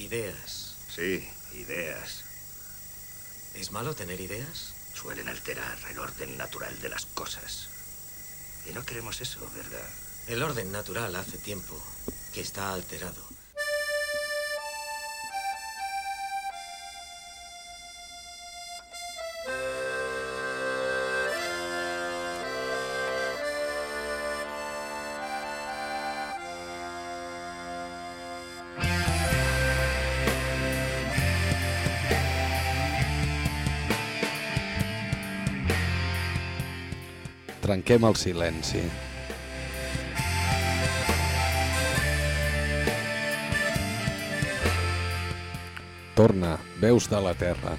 Ideas. Sí, ideas. ¿Es malo tener ideas? Suelen alterar el orden natural de las cosas. Y no queremos eso, ¿verdad? El orden natural hace tiempo que está alterado. Trenquem el silenci. Torna, veus de la terra.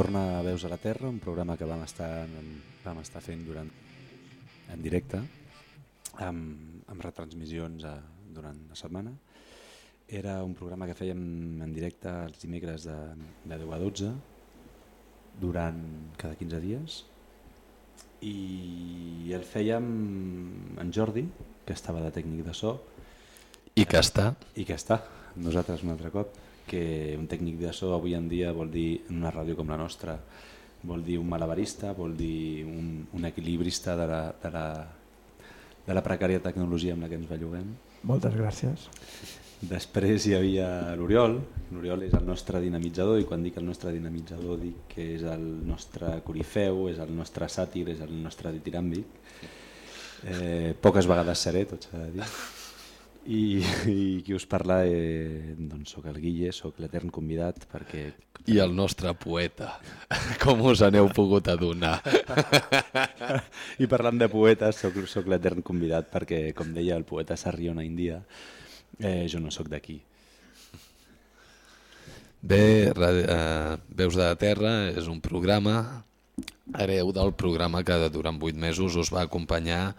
Torna a Veus a la Terra, un programa que vam estar, vam estar fent durant, en directe, amb, amb retransmissions a, durant la setmana. Era un programa que fèiem en directe els dimecres de, de 10 a 12, durant cada 15 dies, i el fèiem en Jordi, que estava de tècnic de so, I que està. i que està, nosaltres un altre cop, que un tècnic de so avui en dia vol dir en una ràdio com la nostra, vol dir un malabarista, vol dir un, un equilibrista de la, de, la, de la precària tecnologia amb la que ens belluguem. Moltes gràcies. Després hi havia l'Oriol, l'Oriol és el nostre dinamitzador i quan dic el nostre dinamitzador dic que és el nostre corifeu, és el nostre sàtir, és el nostre ditiràmbic. Eh, poques vegades seré, tot s'ha de dir. I, I qui us parla, eh, doncs soc el Guille, sóc l'etern convidat perquè... I el nostre poeta, com us aneu pogut adonar. I parlant de poetes, soc, soc l'etern convidat perquè, com deia el poeta Sarriona India, eh, jo no sóc d'aquí. Bé, eh, Veus de la Terra és un programa hereu del programa que durant 8 mesos us va acompanyar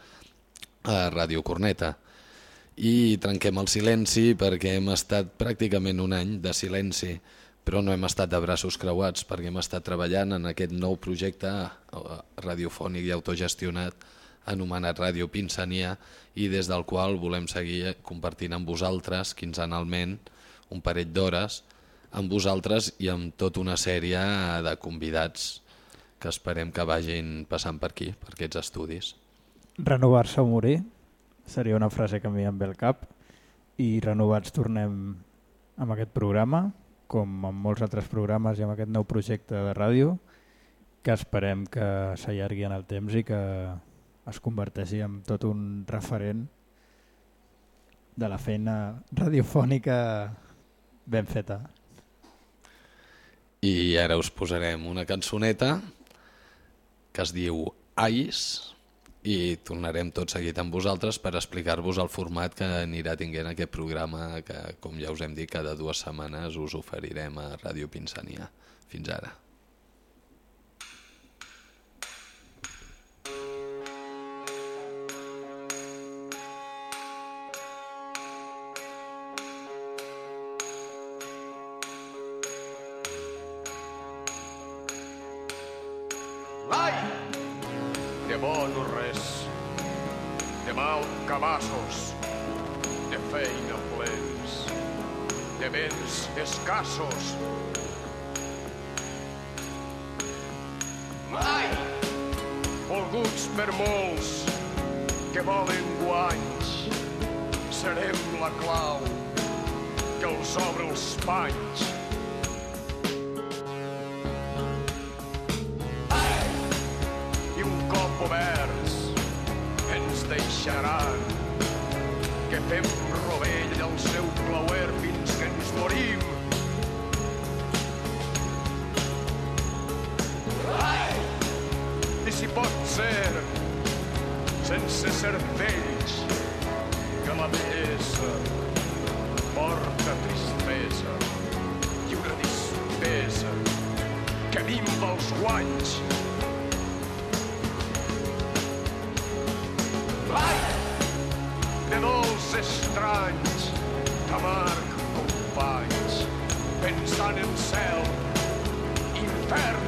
a Ràdio Corneta. I trenquem el silenci perquè hem estat pràcticament un any de silenci, però no hem estat de braços creuats perquè hem estat treballant en aquest nou projecte eh, radiofònic i autogestionat anomenat Ràdio Pinsania i des del qual volem seguir compartint amb vosaltres quinzenalment un parell d'hores amb vosaltres i amb tota una sèrie de convidats que esperem que vagin passant per aquí, per aquests estudis. Renovar-se o morir seria una frase que a mi em ve al cap i renovats tornem amb aquest programa com amb molts altres programes i amb aquest nou projecte de ràdio que esperem que s'allargui en el temps i que es converteixi en tot un referent de la feina radiofònica ben feta. I ara us posarem una cançoneta que es diu Ais i tornarem tot seguit amb vosaltres per explicar-vos el format que anirà tinguent aquest programa que, com ja us hem dit, cada dues setmanes us oferirem a Ràdio Pinsania. Fins ara. Sense cervells que la bellesa porta tristesa i una despesa que minva els guanys. Ai! De dolç estranys, d'amarg companys, pensant en cel, infern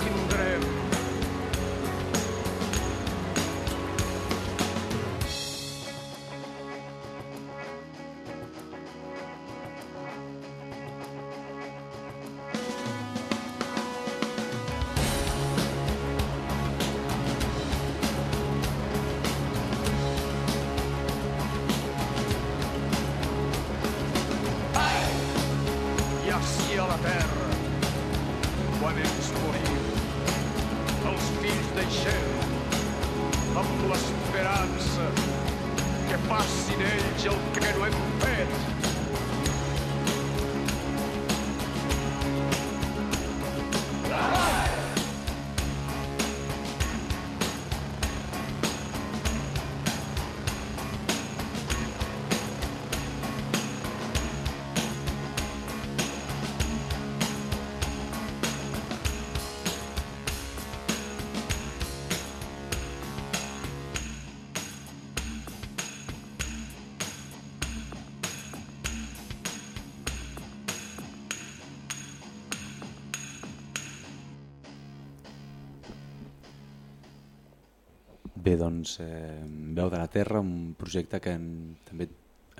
Bé, doncs, eh, Veu de la Terra, un projecte que en, també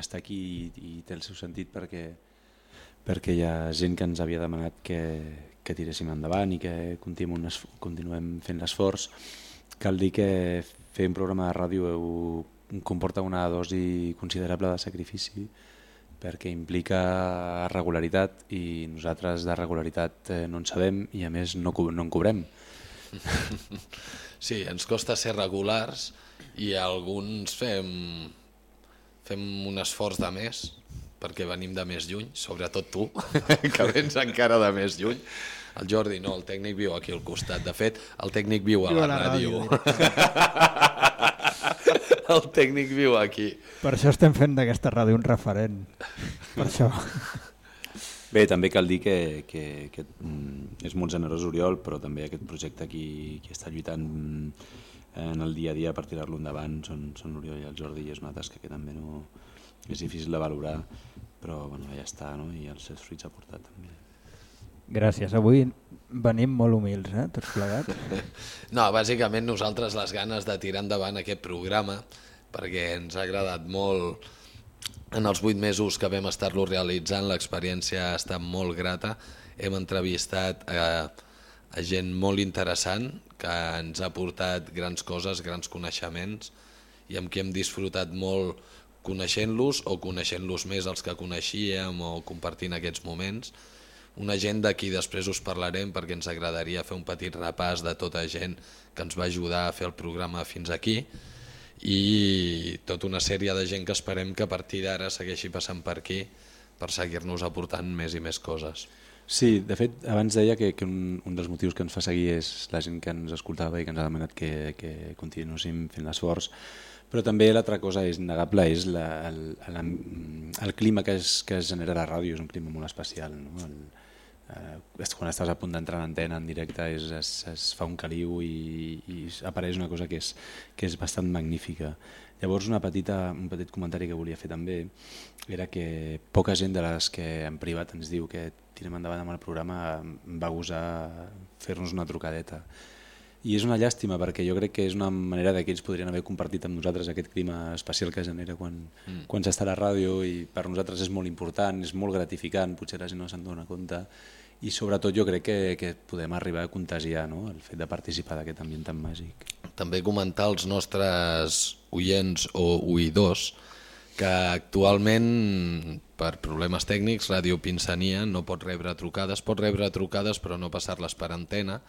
està aquí i, i té el seu sentit perquè, perquè hi ha gent que ens havia demanat que, que tiréssim endavant i que continuem, continuem fent l'esforç. Cal dir que fer un programa de ràdio heu- comporta una dosi considerable de sacrifici perquè implica regularitat i nosaltres de regularitat eh, no en sabem i a més no, no en cobrem. Sí, ens costa ser regulars i alguns fem, fem un esforç de més perquè venim de més lluny, sobretot tu, que vens encara de més lluny. El Jordi no, el tècnic viu aquí al costat. De fet, el tècnic viu a Viu la, a la ràdio, el tècnic viu aquí. Per això estem fent d'aquesta ràdio un referent. Per això. Bé, també cal dir que, que, que mm, és molt generós Oriol, però també aquest projecte qui, qui està lluitant mm, en el dia a dia per tirar-lo endavant són, són l'Oriol i el Jordi i és una tasca que també no és difícil de valorar, però bueno, ja està, no? i els seus fruits ha portat també. Gràcies. Avui venim molt humils, eh? tots plegats. No, bàsicament nosaltres les ganes de tirar endavant aquest programa perquè ens ha agradat molt en els vuit mesos que vam estar-lo realitzant, l'experiència ha estat molt grata. Hem entrevistat a, a gent molt interessant que ens ha portat grans coses, grans coneixements i amb qui hem disfrutat molt coneixent-los o coneixent-los més els que coneixíem o compartint aquests moments una gent de qui després us parlarem perquè ens agradaria fer un petit repàs de tota gent que ens va ajudar a fer el programa fins aquí i tota una sèrie de gent que esperem que a partir d'ara segueixi passant per aquí per seguir-nos aportant més i més coses. Sí, de fet, abans deia que, que un, un dels motius que ens fa seguir és la gent que ens escoltava i que ens ha demanat que, que continuéssim fent l'esforç, però també l'altra cosa és innegable, és la, el, el, el clima que es, que es genera a la ràdio, és un clima molt especial. No? El, eh, quan estàs a punt d'entrar en antena en directe és, es, es fa un caliu i, i apareix una cosa que és, que és bastant magnífica. Llavors una petita, un petit comentari que volia fer també era que poca gent de les que en privat ens diu que tirem endavant amb el programa va gosar fer-nos una trucadeta. I és una llàstima perquè jo crec que és una manera de que ells podrien haver compartit amb nosaltres aquest clima especial que genera quan, mm. quan s'està a la ràdio i per nosaltres és molt important, és molt gratificant, potser la gent no se'n dona compte i sobretot jo crec que, que podem arribar a contagiar no? el fet de participar d'aquest ambient tan màgic. També comentar als nostres oients o oïdors que actualment per problemes tècnics Ràdio Pinsania no pot rebre trucades, pot rebre trucades però no passar-les per antena,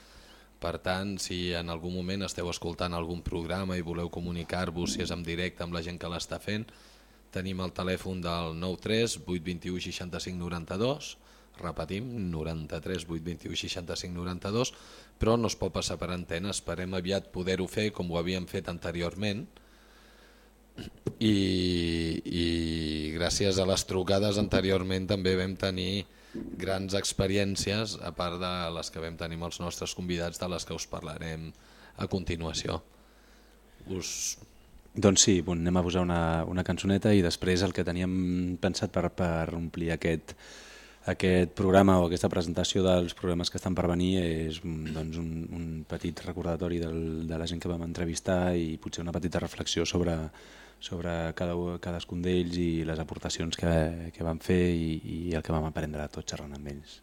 per tant, si en algun moment esteu escoltant algun programa i voleu comunicar-vos, si és en directe amb la gent que l'està fent, tenim el telèfon del 93 821 65 92, repetim, 93 821 65 92, però no es pot passar per antena, esperem aviat poder-ho fer com ho havíem fet anteriorment, i, i gràcies a les trucades anteriorment també vam tenir grans experiències a part de les que vam tenir els nostres convidats de les que us parlarem a continuació. Us... Doncs sí, bon, anem a posar una, una cançoneta i després el que teníem pensat per, per omplir aquest, aquest programa o aquesta presentació dels programes que estan per venir és doncs, un, un petit recordatori del, de la gent que vam entrevistar i potser una petita reflexió sobre sobre cada, cadascun d'ells i les aportacions que, que van fer i, i el que vam aprendre tots xerrant amb ells.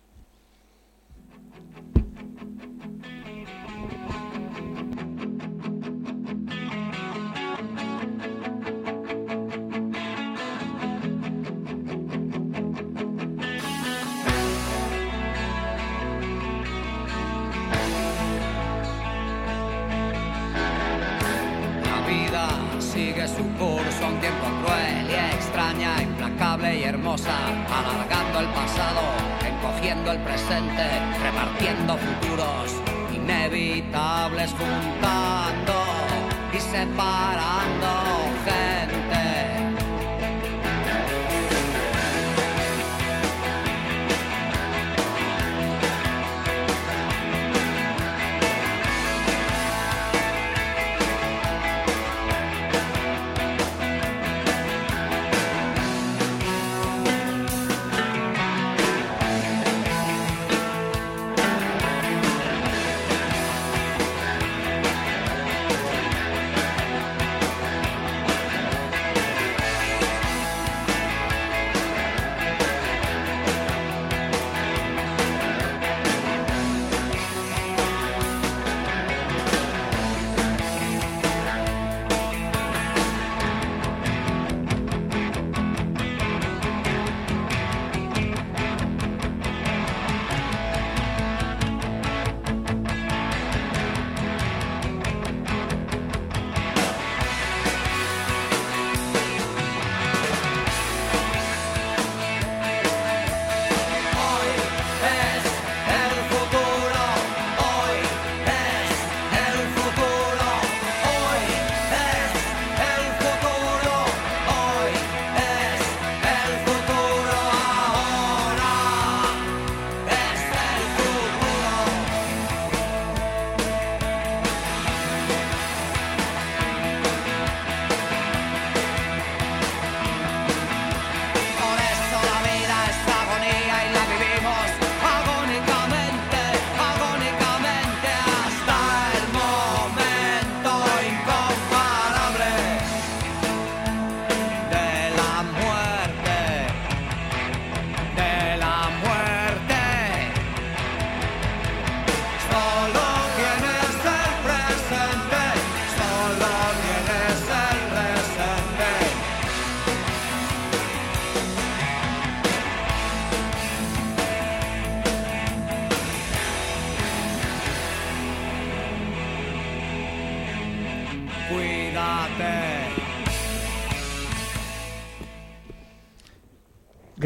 Alargando el pasado, encogiendo el presente, repartiendo futuros inevitables, juntando y separando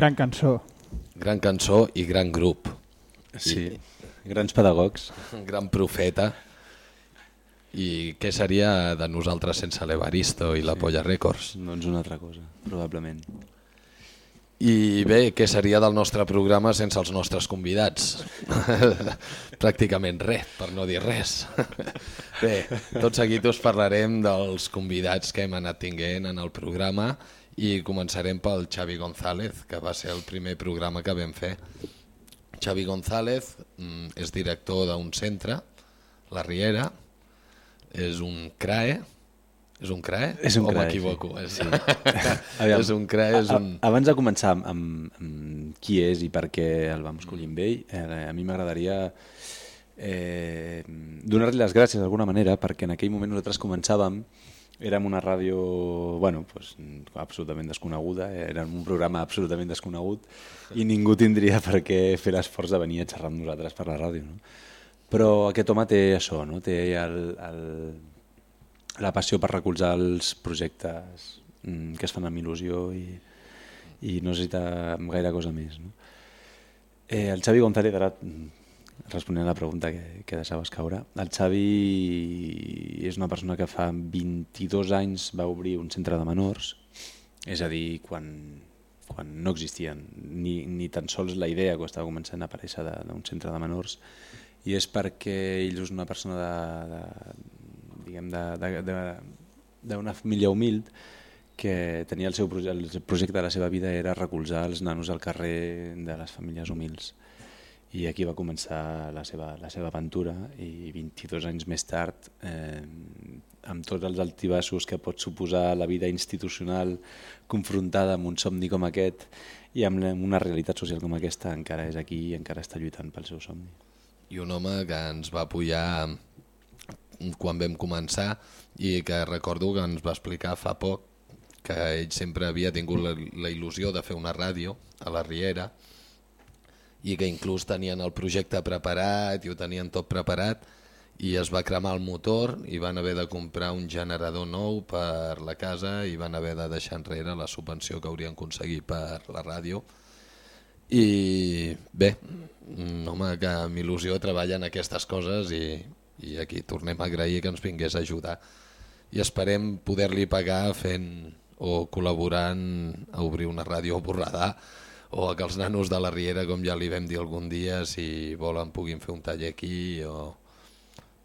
Gran cançó. Gran cançó i gran grup. Sí, I, grans pedagogs. Gran profeta. I què seria de nosaltres sense l'Evaristo i la sí. Polla Records? Doncs una altra cosa, probablement. I bé, què seria del nostre programa sense els nostres convidats? Pràcticament res, per no dir res. bé, tot seguit us parlarem dels convidats que hem anat tinguent en el programa i començarem pel Xavi González, que va ser el primer programa que vam fer. Xavi González mm, és director d'un centre, La Riera, és un CRAE És un CRE? És un o CRE, m'equivoco? sí. És... Sí. és un CRE, és un... Abans de començar amb, amb, amb qui és i per què el vam escollir amb ell, eh, a mi m'agradaria eh, donar-li les gràcies d'alguna manera perquè en aquell moment nosaltres començàvem érem una ràdio bueno, pues, absolutament desconeguda, érem un programa absolutament desconegut i ningú tindria per què fer l'esforç de venir a xerrar amb nosaltres per la ràdio. No? Però aquest home té això, no? té el, el, la passió per recolzar els projectes mm, que es fan amb il·lusió i, i no necessita gaire cosa més. No? Eh, el Xavi González, ara mm, responent a la pregunta que, que deixaves caure, el Xavi és una persona que fa 22 anys va obrir un centre de menors, és a dir, quan, quan no existien ni, ni tan sols la idea que estava començant a aparèixer d'un centre de menors, i és perquè ell és una persona de, de, diguem, d'una família humil que tenia el seu el projecte de la seva vida era recolzar els nanos al carrer de les famílies humils i aquí va començar la seva, la seva aventura i 22 anys més tard eh, amb tots els altibassos que pot suposar la vida institucional confrontada amb un somni com aquest i amb una realitat social com aquesta encara és aquí i encara està lluitant pel seu somni. I un home que ens va apoyar quan vam començar i que recordo que ens va explicar fa poc que ell sempre havia tingut la, la il·lusió de fer una ràdio a la Riera i que inclús tenien el projecte preparat i ho tenien tot preparat i es va cremar el motor i van haver de comprar un generador nou per la casa i van haver de deixar enrere la subvenció que haurien aconseguit per la ràdio. I bé, un home que amb il·lusió treballa en aquestes coses i, i aquí tornem a agrair que ens vingués a ajudar. I esperem poder-li pagar fent o col·laborant a obrir una ràdio a Borredà o a que els nanos de la Riera, com ja li vam dir algun dia, si volen puguin fer un taller aquí o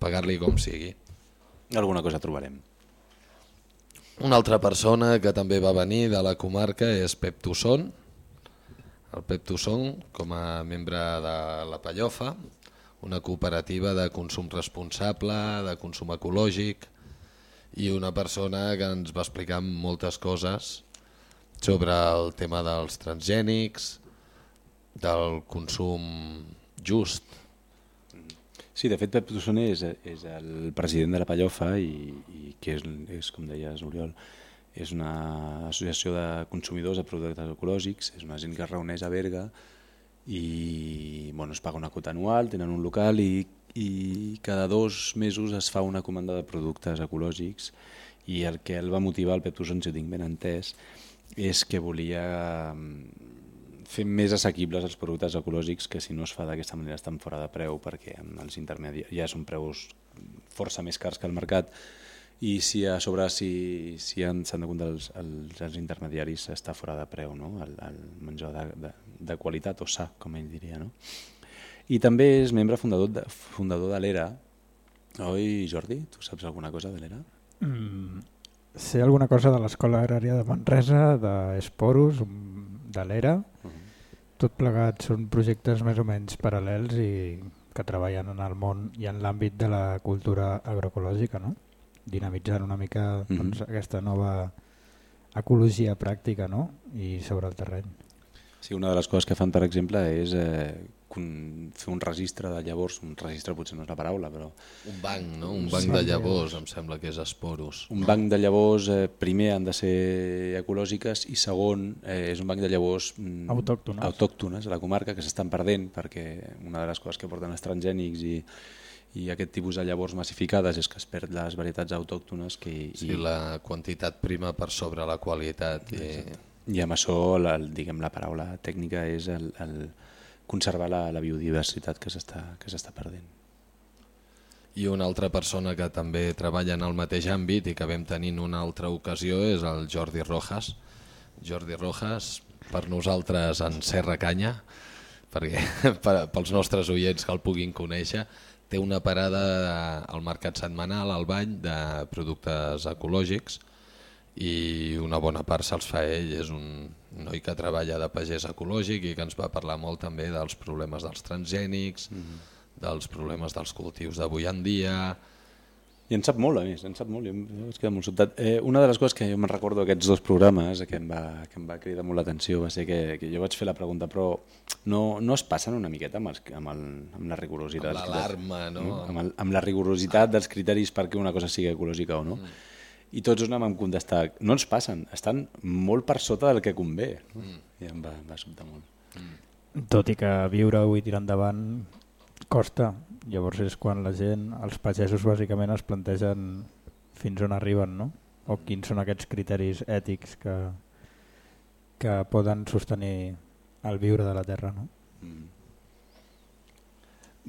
pagar-li com sigui. Alguna cosa trobarem. Una altra persona que també va venir de la comarca és Pep Tusson, el Pep Tusson com a membre de la Pallofa, una cooperativa de consum responsable, de consum ecològic, i una persona que ens va explicar moltes coses sobre el tema dels transgènics, del consum just. Sí, de fet Pep Tusson és, és el president de la Pallofa i, i que és, és, com deies, Oriol, és una associació de consumidors de productes ecològics, és una gent que es reuneix a Berga i bueno, es paga una quota anual, tenen un local i, i cada dos mesos es fa una comanda de productes ecològics i el que el va motivar, el Pep Tusson, si ho tinc ben entès, és que volia mm, fer més assequibles els productes ecològics que si no es fa d'aquesta manera estan fora de preu perquè amb els intermediaris ja són preus força més cars que el mercat i si a sobre si, si han- s'han de comptar els, els, els intermediaris està fora de preu no? el, el menjar de, de, de qualitat o sa, com ell diria. No? I també és membre fundador de, fundador de l'ERA. Oi, Jordi? Tu saps alguna cosa de l'ERA? Mm, sé alguna cosa de l'Escola Agrària de Manresa, d'Esporus, de l'ERA. Tot plegat són projectes més o menys paral·lels i que treballen en el món i en l'àmbit de la cultura agroecològica, no? dinamitzant una mica doncs, aquesta nova ecologia pràctica no? i sobre el terreny. Sí, una de les coses que fan, per exemple, és eh, fer un registre de llavors, un registre potser no és la paraula, però Un banc, no? Un banc de llavors, em sembla que és Esporus. un banc de llavors, eh, primer han de ser ecològiques i segon eh, és un banc de llavors mm, Autòctones. autòctones a la comarca que s'estan perdent perquè una de les coses que porten els transgènics i, i aquest tipus de llavors massificades és que es perd les varietats autòctones que, i, Sí, la quantitat prima per sobre la qualitat. I... i amb això la, diguem, la paraula tècnica és el, el conservar la, la biodiversitat que s'està perdent. I una altra persona que també treballa en el mateix àmbit i que vam tenir en una altra ocasió és el Jordi Rojas. Jordi Rojas, per nosaltres en Serra Canya, perquè per, pels nostres oients que el puguin conèixer, té una parada al mercat setmanal al bany de productes ecològics i una bona part se'ls fa ell. És un noi que treballa de pagès ecològic i que ens va parlar molt també dels problemes dels transgènics, mm -hmm. dels problemes dels cultius d'avui en dia I en sap molt, a més, en sap molt, jo es queda molt sobtat. Eh, una de les coses que jo me'n recordo aquests dos programes que em va, que em va cridar molt l'atenció va ser que, que jo vaig fer la pregunta, però no, no es passen una miqueta amb, els, amb, el, amb la rigorositat? Amb l'alarma, no? Mm? Amb, el, amb la rigorositat dels criteris perquè una cosa sigui ecològica o no. Mm. I tots us anem a contestar, no ens passen, estan molt per sota del que convé. Mm. I em va, em va sobtar molt. Tot i que viure-ho i tirar endavant costa. Llavors és quan la gent, els pagesos bàsicament es plantegen fins on arriben, no? O quins són aquests criteris ètics que, que poden sostenir el viure de la terra, no? Mm.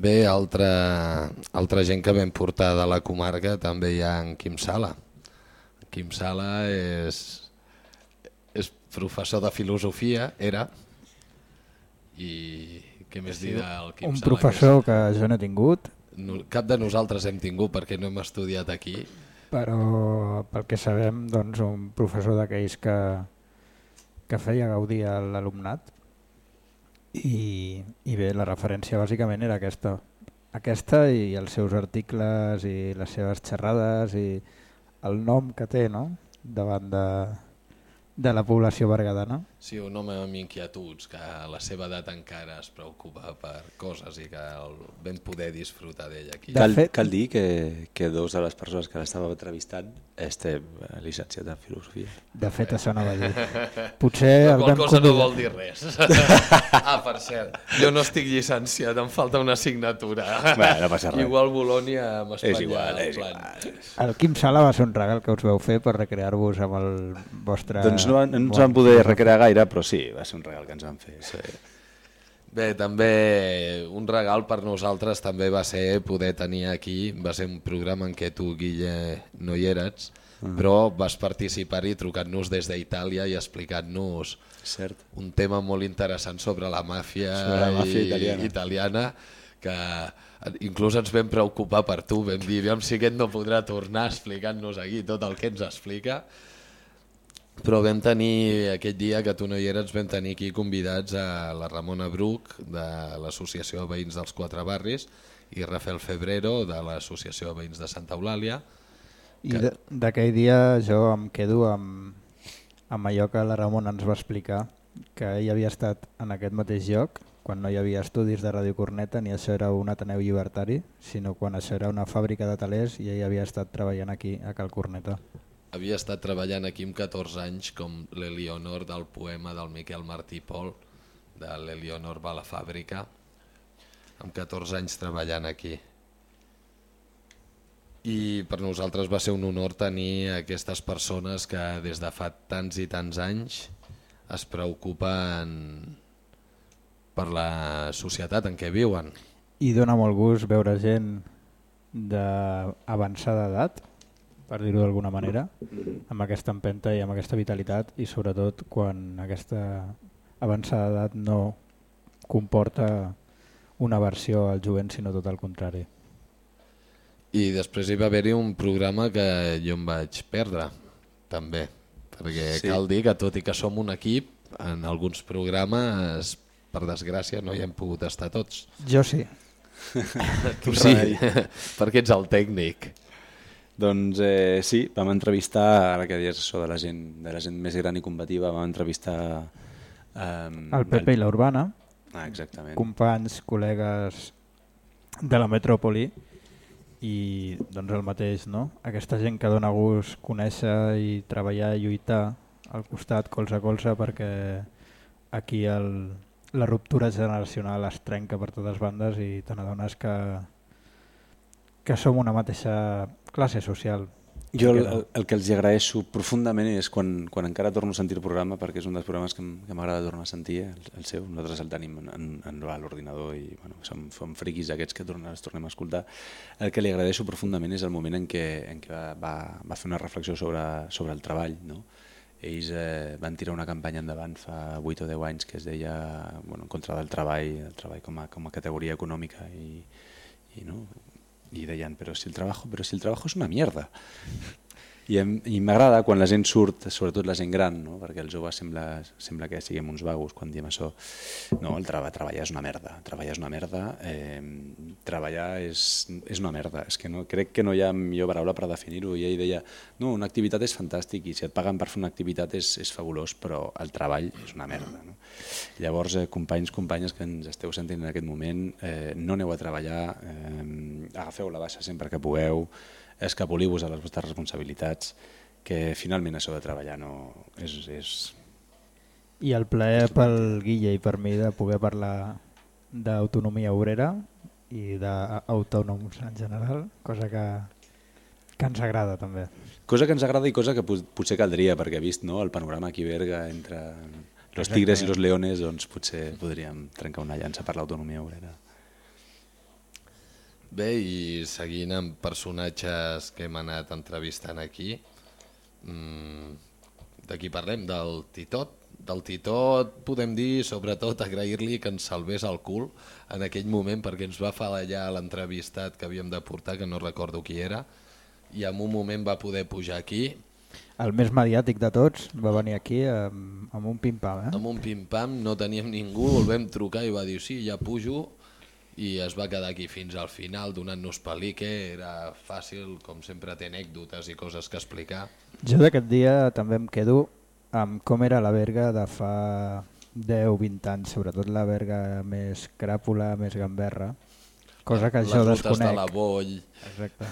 Bé, altra, altra gent que vam portar de la comarca també hi ha en Quim Sala. Quim Sala és, és professor de filosofia, era, i què més dir del Quim Un Sala? professor que jo no he tingut, No- Cap de nosaltres hem tingut perquè no hem estudiat aquí. però pel que sabem, doncs, un professor d'aquells que, que feia gaudir a l'alumnat i, i bé, la referència bàsicament era aquesta aquesta i els seus articles i les seves xerrades i el nom que té no? davant de, de la població bergadana. Sí, un home amb inquietuds, que a la seva edat encara es preocupa per coses i que el vam poder disfrutar d'ell aquí. De Cal, fet- cal dir que, que dos de les persones que l'estava entrevistant este eh, llicenciat en filosofia. De fet, això anava a dir. Potser La el qual vam cosa no convidar- vol dir res. ah, per cert, jo no estic llicenciat, em falta una assignatura. Bé, no passa res. Igual Bolònia amb Espanya. És igual, és plan. igual. El Quim Sala va ser un regal que us veu fer per recrear-vos amb el vostre... Doncs no, no ens van poder recrear gaire, però sí, va ser un regal que ens van fer. Sí. Bé, també un regal per nosaltres també va ser poder tenir aquí, va ser un programa en què tu, Guille, no hi eres, Mm. però vas participar-hi trucant-nos des d'Itàlia i explicant-nos un tema molt interessant sobre la màfia, Sobre la màfia i- italiana. italiana que inclús ens vam preocupar per tu, vam dir, aviam si aquest no podrà tornar explicant-nos aquí tot el que ens explica, però vam tenir, aquell dia que tu no hi eres, vam tenir aquí convidats a la Ramona Bruc, de l'Associació de Veïns dels Quatre Barris, i Rafael Febrero, de l'Associació de Veïns de Santa Eulàlia. I de- d'aquell dia jo em quedo amb, amb allò que la Ramona ens va explicar, que ell havia estat en aquest mateix lloc quan no hi havia estudis de Ràdio Corneta ni això era un Ateneu llibertari, sinó quan això era una fàbrica de talers i ell havia estat treballant aquí a Cal Corneta. Havia estat treballant aquí amb 14 anys com l'Elionor del poema del Miquel Martí Pol, de l'Elionor va a la fàbrica, amb 14 anys treballant aquí. I per nosaltres va ser un honor tenir aquestes persones que des de fa tants i tants anys es preocupen per la societat en què viuen. I dona molt gust veure gent d'avançada edat, per dir-ho d'alguna manera, amb aquesta empenta i amb aquesta vitalitat i sobretot quan aquesta avançada edat no comporta una versió al jovent, sinó tot el contrari. I després hi va haver-hi un programa que jo em vaig perdre, també, perquè Sí. cal dir que tot i que som un equip, en alguns programes, per desgràcia, no hi hem pogut estar tots. Jo sí. Tu sí, perquè ets el tècnic. Doncs eh, sí, vam entrevistar, ara que dius això de la gent, de la gent més gran i combativa, vam entrevistar... Eh, El Pepe i la Urbana, Ah, exactament. companys, col·legues de la metròpoli i doncs el mateix, no? Aquesta gent que dona gust conèixer i treballar i lluitar al costat, colze a colze, perquè aquí el, la ruptura generacional es trenca per totes bandes i te n'adones que, que som una mateixa classe social. Jo el, el, el que els agraeixo profundament és quan, quan encara torno a sentir el programa, perquè és un dels programes que, m'agrada tornar a sentir, el, el seu, nosaltres el tenim en, en, en l'ordinador i bueno, som, som friquis aquests que tornem, els tornem a escoltar. El que li agraeixo profundament és el moment en què, en què va, va, va fer una reflexió sobre, sobre el treball. No? Ells eh, van tirar una campanya endavant fa 8 o 10 anys que es deia bueno, en contra del treball, el treball com a, com a categoria econòmica i, i no, y deían, pero si el trabajo, pero si el trabajo es una mierda. I, em- i m'agrada quan la gent surt, sobretot la gent gran, no? perquè els joves sembla, sembla que siguem uns vagos quan diem això. No, el treba, treballar és una merda, treballar és una merda, eh, treballar és, és una merda, és que no, crec que no hi ha millor paraula per definir-ho. I ell deia, no, una activitat és fantàstic i si et paguen per fer una activitat és, és fabulós, però el treball és una merda. No? Llavors, eh, companys, companyes que ens esteu sentint en aquest moment, eh, no aneu a treballar, eh, agafeu la baixa sempre que pugueu, escapoliu-vos a les vostres responsabilitats, que finalment això de treballar no és, és, I el plaer pel Guille i per mi de poder parlar d'autonomia obrera i d'autònoms en general, cosa que, que ens agrada també. Cosa que ens agrada i cosa que pot- potser caldria, perquè vist no, el panorama aquí Berga entre los tigres i los leones, doncs potser podríem trencar una llança per l'autonomia obrera. Bé, i seguint amb personatges que hem anat entrevistant aquí, mmm, de qui parlem? Del Titot. Del Titot podem dir, sobretot, agrair-li que ens salvés el cul en aquell moment perquè ens va fallar l'entrevistat que havíem de portar, que no recordo qui era, i en un moment va poder pujar aquí El més mediàtic de tots va venir aquí amb, amb un pim-pam, eh? amb un pim-pam, no teníem ningú, el vam trucar i va dir sí, ja pujo, i es va quedar aquí fins al final donant-nos pelique, era fàcil, com sempre té anècdotes i coses que explicar. Jo d'aquest dia també em quedo amb com era la Berga de fa 10-20 anys, sobretot la Berga més cràpula, més gamberra, cosa que Les jo desconec. de la Boll, Exacte.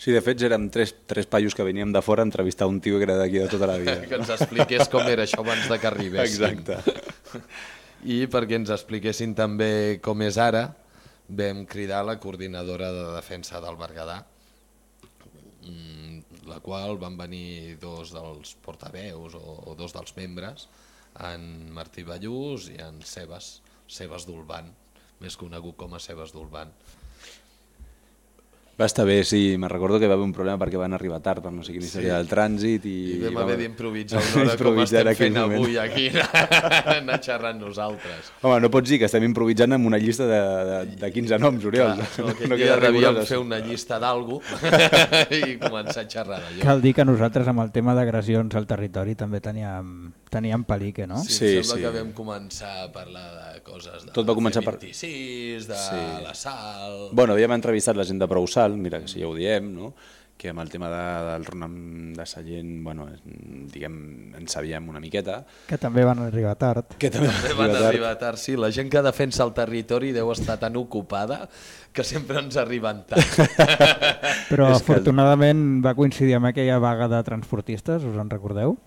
Sí, de fet, érem tres, tres paios que veníem de fora a entrevistar un tio que era d'aquí de tota la vida. que ens expliqués com era això abans de que arribéssim. Exacte. I perquè ens expliquessin també com és ara, vam cridar la coordinadora de defensa del Berguedà, mm, la qual van venir dos dels portaveus o, dos dels membres, en Martí Ballús i en Cebes, Cebes d'Ulban, més conegut com a Cebes d'Ulban. Va estar bé, sí, me'n recordo que va haver un problema perquè van arribar tard per no sé quina història del trànsit i... I vam haver d'improvisar una hora com estem fent moment. avui aquí, anar xerrant nosaltres. Home, no pots dir que estem improvisant amb una llista de, de, de 15 noms, Oriol. Clar, no, no dia queda devíem fer una llista d'algú i començar a xerrar d'allò. Cal dir que nosaltres amb el tema d'agressions al territori també teníem, teníem pelique, no? Sí, Sí, em sembla sí. que vam començar a parlar de coses de Tot va començar per- 26, de Sí. la sal... Bueno, havíem entrevistat la gent de Prousal, mira, que si ja ho diem, no? que amb el tema de, del Ronam de Sallent, bueno, diguem, en sabíem una miqueta. Que també van arribar tard. Que també, També van arribar tard, sí. La gent que defensa el territori deu estar tan ocupada que sempre ens arriben tard. Però És que- afortunadament va coincidir amb aquella vaga de transportistes, us en recordeu?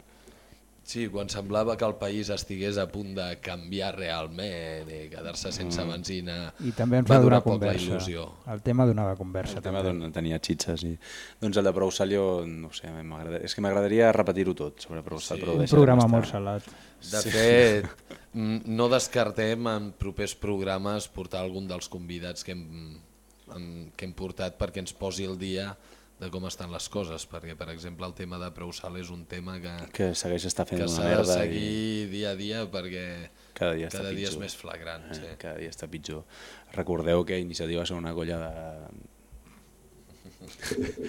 Sí, quan semblava que el país estigués a punt de canviar realment i quedar-se sense benzina, I també ens va va donar conversa. il·lusió. El tema donava conversa. El tema també. d'on tenia xitxes. I... Doncs el de Prousal jo, no sé, és que m'agradaria repetir-ho tot sobre Prousal. Sí. però Un programa molt salat. De fet, mm, no descartem en propers programes portar algun dels convidats que hem, en- que hem portat perquè ens posi el dia de com estan les coses, perquè per exemple el tema de Preusal és un tema que, Que segueix estar fent que una s'ha de merda seguir i dia a dia perquè cada dia, està cada dia és més flagrant. Eh, Sí. Cada dia està pitjor. Recordeu que Iniciativa són una colla de...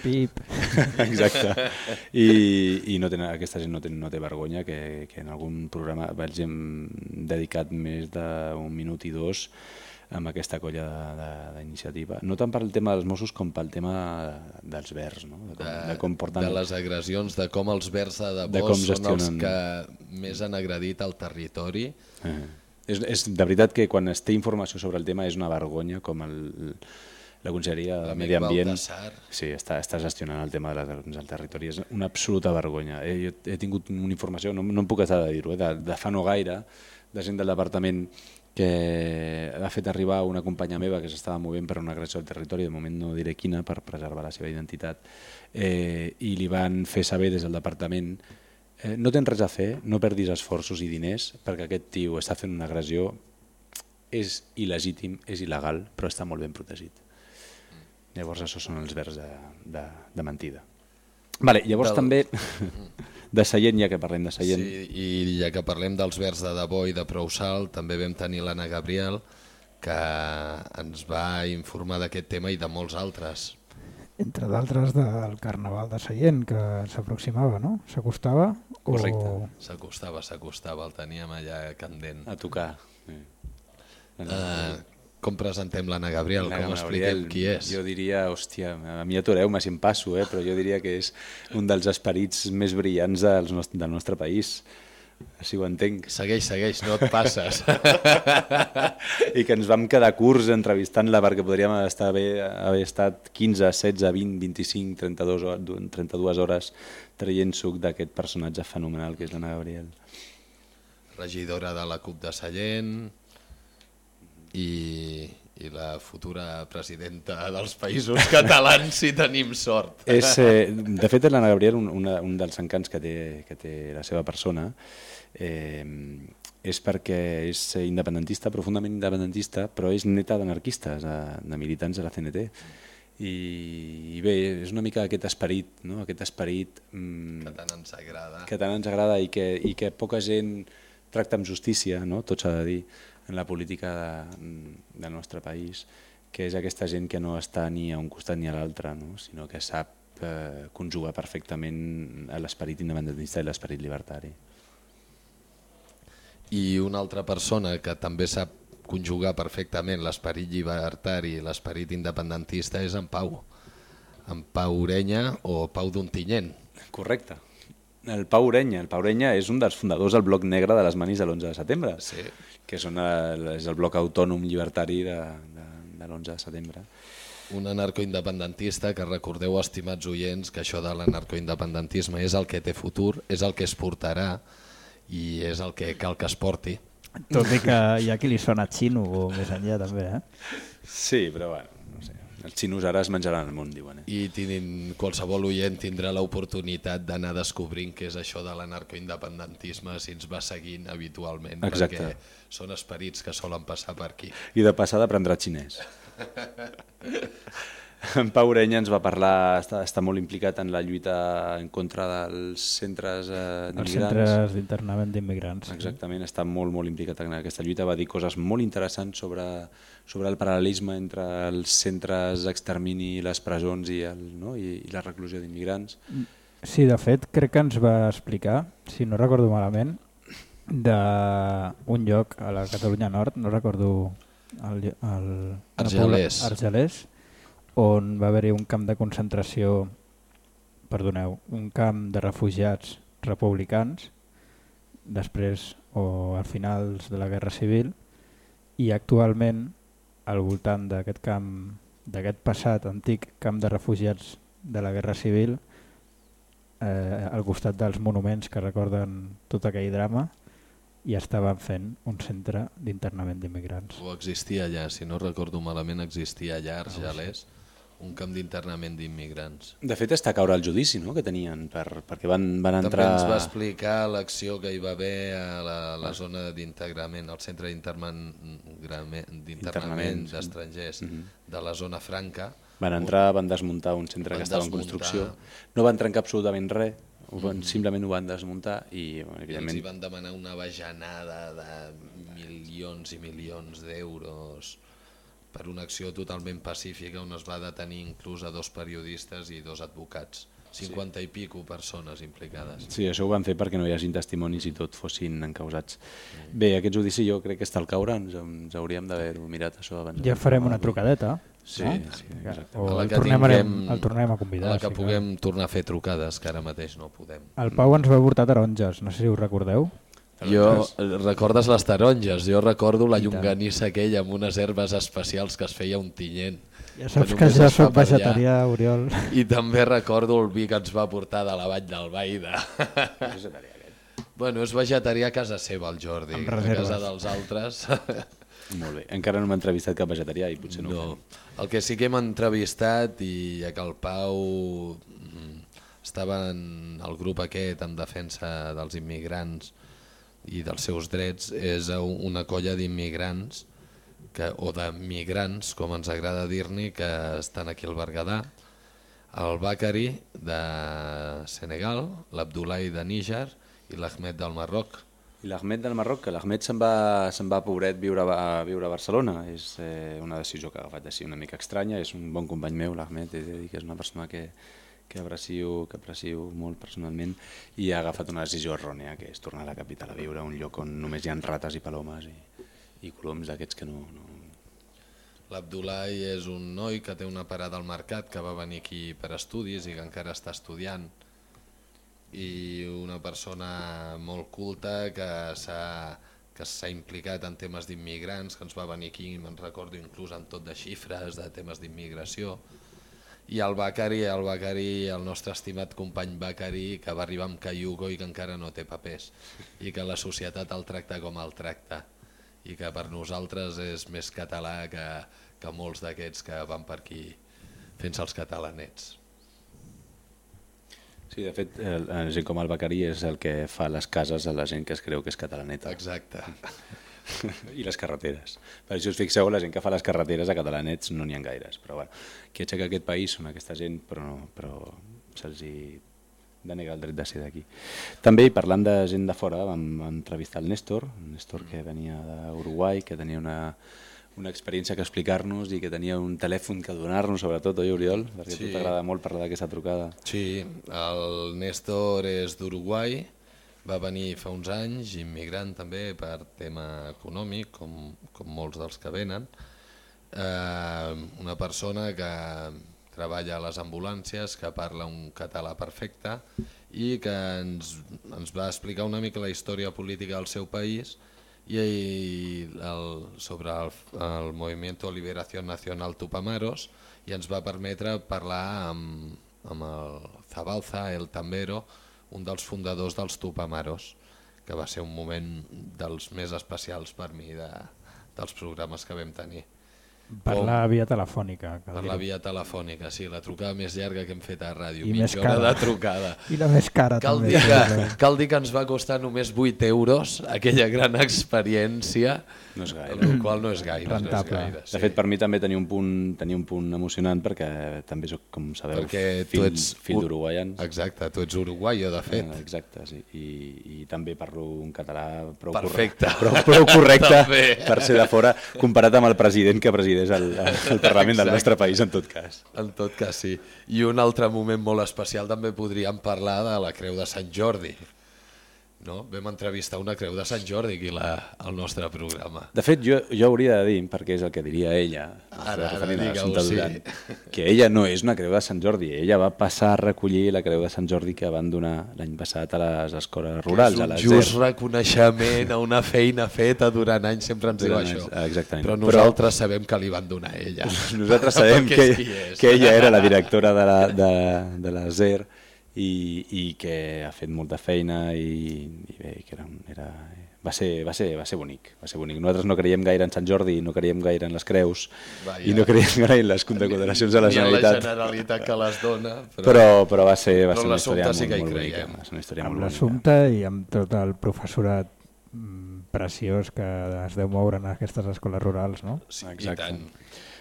Pip. Exacte. I, i no tenen, aquesta gent no té, no té vergonya, que, que en algun programa vaig hem dedicat més d'un minut i dos amb aquesta colla de- de- d'iniciativa. No tant pel tema dels Mossos com pel tema dels verds, no? de, com, de, de, com porten... de les agressions, de com els verds de De debò com són els gestionen. que més han agredit el territori. Eh. És, és de veritat que quan es té informació sobre el tema és una vergonya com el, la Conselleria de Medi Ambient sí, està, està gestionant el tema de les al territori. És una absoluta vergonya. Eh, jo he tingut una informació, no, no em puc estar de dir-ho, eh, de, de fa no gaire, de gent del departament que ha fet arribar una companya meva que s'estava movent per una agressió al territori, de moment no diré quina, per preservar la seva identitat, eh, i li van fer saber des del departament eh, no tens res a fer, no perdis esforços i diners perquè aquest tio està fent una agressió és il·legítim, és il·legal, però està molt ben protegit. Llavors això són els verbs de, de, de mentida. Vale, llavors Del- també de Seient, ja que parlem de Seient, Sí, i ja que parlem dels verds de debò i de prou sal, també vam tenir l'Anna Gabriel, que ens va informar d'aquest tema i de molts altres. entre d'altres del Carnaval de Seient, que s'aproximava, no? S'acostava? Correcte. O... S'acostava, s'acostava, el teníem allà candent. A tocar. Sí. Uh, com presentem l'Anna Gabriel? Anna com Gabriel, expliquem qui és? Jo diria, hòstia, a mi atureu-me si em passo, eh? però jo diria que és un dels esperits més brillants dels nost del nostre país. Així ho entenc. Segueix, segueix, no et passes. I que ens vam quedar curts entrevistant-la perquè podríem estar haver, haver estat 15, 16, 20, 25, 32, hores, 32 hores traient suc d'aquest personatge fenomenal que és l'Anna Gabriel. regidora de la CUP de Sallent i, i la futura presidenta dels països catalans si tenim sort. És, eh, de fet, l'Anna Gabriel, un, una, un dels encants que té, que té la seva persona, eh, és perquè és independentista, profundament independentista, però és neta d'anarquistes, de, de militants de la CNT. I, I bé, és una mica aquest esperit, no? aquest esperit mm, Que tant ens agrada. que tant ens agrada i que, i que poca gent tracta amb justícia, no? tot s'ha de dir, en la política de, del nostre país, que és aquesta gent que no està ni a un costat ni a l'altre, no? sinó que sap eh, conjugar perfectament l'esperit independentista i l'esperit libertari. I una altra persona que també sap conjugar perfectament l'esperit llibertari i l'esperit independentista és en Pau. En Pau Orenya o Pau d'Ontinyent. Correcte. El Pau Orenya. El Pau Orenya és un dels fundadors del bloc negre de les manis de l'11 de setembre, Sí. que són el, és el bloc autònom llibertari de, de, de l'11 de setembre. Un anarcoindependentista que recordeu, estimats oients, que això de l'anarcoindependentisme és el que té futur, és el que es portarà i és el que cal que es porti. Tot i que hi ha qui li sona xino o més enllà també, eh? Sí, però bueno. Els xinos ara es menjaran el món, diuen. Eh? I tinin, qualsevol oient tindrà l'oportunitat d'anar descobrint què és això de l'anarcoindependentisme si ens va seguint habitualment, Exacte. perquè són esperits que solen passar per aquí. I de passada aprendrà xinès. En Pau Orenya ens va parlar, està, està molt implicat en la lluita en contra dels centres eh, Els d'immigrants. centres d'internament d'immigrants. Exactament, està molt, molt implicat en aquesta lluita. Va dir coses molt interessants sobre, sobre el paral·lelisme entre els centres d'extermini, les presons i, el, no? I, i la reclusió d'immigrants. Sí, de fet, crec que ens va explicar, si no recordo malament, d'un lloc a la Catalunya Nord, no recordo el, el, Argelers. Argelers, on va haver-hi un camp de concentració, perdoneu, un camp de refugiats republicans, després o al finals de la Guerra Civil, i actualment al voltant d'aquest camp, d'aquest passat antic camp de refugiats de la Guerra Civil, eh, al costat dels monuments que recorden tot aquell drama, i estaven fent un centre d'internament d'immigrants. O existia allà, si no recordo malament, existia allà a Argelers un camp d'internament d'immigrants. De fet, està a caure el judici no? que tenien, per, perquè van, van També entrar... ens va explicar l'acció que hi va haver a la, la zona d'integrament, al centre d'internament Internament, sí. d'estrangers de la zona franca. Van entrar, van desmuntar un centre Van que estava en desmuntar. construcció. No van trencar absolutament res, ho van, simplement ho van desmuntar i, bueno, I els evidentment, hi van demanar una bajanada de milions i milions d'euros per una acció totalment pacífica on es va detenir inclús a dos periodistes i dos advocats. 50 i pico persones implicades. Sí, això ho van fer perquè no hi hagin testimonis i tot fossin encausats. Bé, aquest judici jo crec que està al caure, ens, ens hauríem d'haver-ho mirat això abans. Ja farem una trucadeta. Sí, no? sí, exacte. O A la el que tornem, a, tinguem- el tornem a convidar. A la que sí, clar. puguem tornar a fer trucades, que ara mateix no podem. El Pau ens va portar taronges, no sé si us recordeu. Jo, recordes les taronges? Jo recordo la llonganissa aquella amb unes herbes especials que es feia un tinyent. Ja saps que que fa soc vegetarià, Oriol. I també recordo el vi que ens va portar de la Vall d'Albaida. bueno, és vegetarià a casa seva, el Jordi. A casa dels altres... Molt bé. Encara no m'ha entrevistat cap vegetarià i potser no, No. El que sí que hem entrevistat i ja que el Pau mm, estava en el grup aquest en defensa dels immigrants i dels seus drets és una colla d'immigrants que, o de migrants, com ens agrada dir-ne, que estan aquí al Berguedà, el Bakari de Senegal, l'Abdoulaye de Níger i l'Ahmed del Marroc. I l'Ahmed del Marroc, que l'Ahmed se'n va, se'n va pobret viure a, viure a Barcelona. És eh, una decisió que ha agafat així una mica estranya. És un bon company meu, l'Ahmed, que és una persona que, que aprecio, que aprecio molt personalment i ha agafat una decisió errònia, que és tornar a la capital a viure, un lloc on només hi ha rates i palomes i, i coloms d'aquests que no, no... L'Abdulai és un noi que té una parada al mercat, que va venir aquí per estudis i que encara està estudiant. I una persona molt culta que s'ha que s'ha implicat en temes d'immigrants, que ens va venir aquí, me'n recordo inclús en tot de xifres, de temes d'immigració, i el Becari, el Becari, el nostre estimat company Becari, que va arribar amb Cayugo i que encara no té papers, i que la societat el tracta com el tracta, i que per nosaltres és més català que, que molts d'aquests que van per aquí fent-se els catalanets. Sí, de fet, el gent com el Becari és el que fa les cases a la gent que es creu que és catalaneta. Exacte. I les carreteres. Per això us fixeu, la gent que fa les carreteres a catalanets no n'hi ha gaires. Però bueno, qui aixeca aquest país són aquesta gent, però, no, però se'ls hi denega el dret de ser d'aquí. També, parlant de gent de fora, vam entrevistar el Néstor, el Néstor que venia d'Uruguai, que tenia una, una experiència que explicar-nos i que tenia un telèfon que donar-nos, sobretot, oi, Oriol? Perquè sí. a tu t'agrada molt parlar d'aquesta trucada. Sí, el Néstor és d'Uruguai, va venir fa uns anys, immigrant també per tema econòmic, com, com molts dels que venen. Eh, una persona que treballa a les ambulàncies, que parla un català perfecte i que ens, ens va explicar una mica la història política del seu país i el, sobre el, el Movimiento Liberación Nacional Tupamaros i ens va permetre parlar amb, amb el Zabalza, el Tambero, un dels fundadors dels Tupamaros, que va ser un moment dels més especials per mi de, dels programes que vam tenir. Per la via telefònica. Per la via telefònica, sí, la trucada més llarga que hem fet a ràdio, I mitja més hora cara. de trucada. I la més cara Cal també. dir, que, cal dir que ens va costar només 8 euros aquella gran experiència, No és gaire. el qual no és gaire. Rentable. No és gaire De fet, per mi també tenia un punt, tenia un punt emocionant perquè també soc, com sabeu, Perquè tu fill, ets fill ur- d'uruguaians. Exacte, tu ets uruguaio, de fet. Eh, Exacte, sí. I, I també parlo un català prou, Perfecte. correcte, prou, prou correcte També. per ser de fora, comparat amb el president que presideix el, el Parlament del nostre país, en tot cas. En tot cas, sí. I un altre moment molt especial també podríem parlar de la Creu de Sant Jordi. No? Vam entrevistar una Creu de Sant Jordi aquí la, al nostre programa. De fet, jo, jo hauria de dir, perquè és el que diria ella, Ara, ara, a digue-ho, sí. Que ella no és una creu de Sant Jordi, ella va passar a recollir la creu de Sant Jordi que van donar l'any passat a les escoles rurals, és a un les just ZER. reconeixement a una feina feta durant anys, sempre ens diu Durant això. anys, exactament. Però Però- nosaltres sabem que li van donar a ella. Nosaltres sabem que, que ella era la directora de la, de, de la ZER i, i que ha fet molta feina i, i bé, que era, un- era, va, ser, va, ser, va ser bonic. Va ser bonic. Nosaltres no creiem gaire en Sant Jordi, no creiem gaire en les creus Vaja. i no creiem gaire en les condecoracions de la Ni en la Generalitat. Generalitat que les dona. Però, Però, però va ser, va ser una història sí que hi molt, molt creiem. bonica. Va ser una història amb molt bonica. l'assumpte i amb tot el professorat mm, preciós que es deu moure en aquestes escoles rurals, no? sí, Exacte. I tant.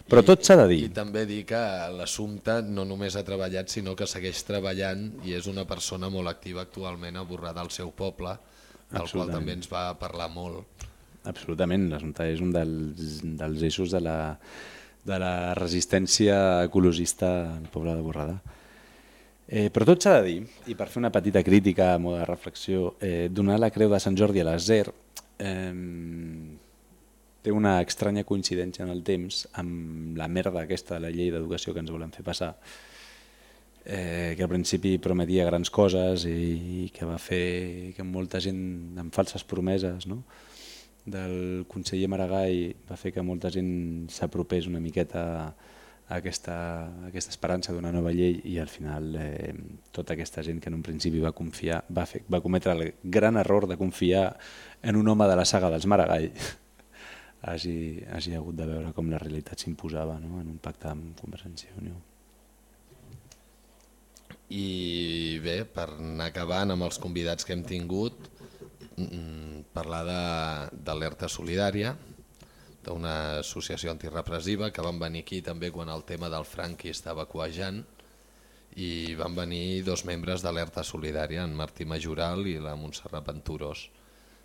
Però tot s'ha de dir. I també dir que l'Assumpte no només ha treballat, sinó que segueix treballant i és una persona molt activa actualment a Borredà, al seu poble, del qual també ens va parlar molt. Absolutament, l'Assumpta és un dels, dels eixos de la, de la resistència ecologista al poble de Borredà. Eh, però tot s'ha de dir, i per fer una petita crítica a mode de reflexió, eh, donar la creu de Sant Jordi a la ZER eh, té una estranya coincidència en el temps amb la merda aquesta de la llei d'educació que ens volen fer passar, eh, que al principi prometia grans coses i, i que va fer que molta gent amb falses promeses no? del conseller Maragall va fer que molta gent s'apropés una miqueta a aquesta, a aquesta esperança d'una nova llei i al final eh, tota aquesta gent que en un principi va confiar va, fer, va cometre el gran error de confiar en un home de la saga dels Maragall hagi, hagi hagut de veure com la realitat s'imposava no? en un pacte amb Convergència i Unió. I bé, per anar acabant amb els convidats que hem tingut, mm, parlar d'alerta solidària, d'una associació antirepressiva que van venir aquí també quan el tema del Franqui estava coejant i van venir dos membres d'Alerta Solidària, en Martí Majoral i la Montserrat Venturós.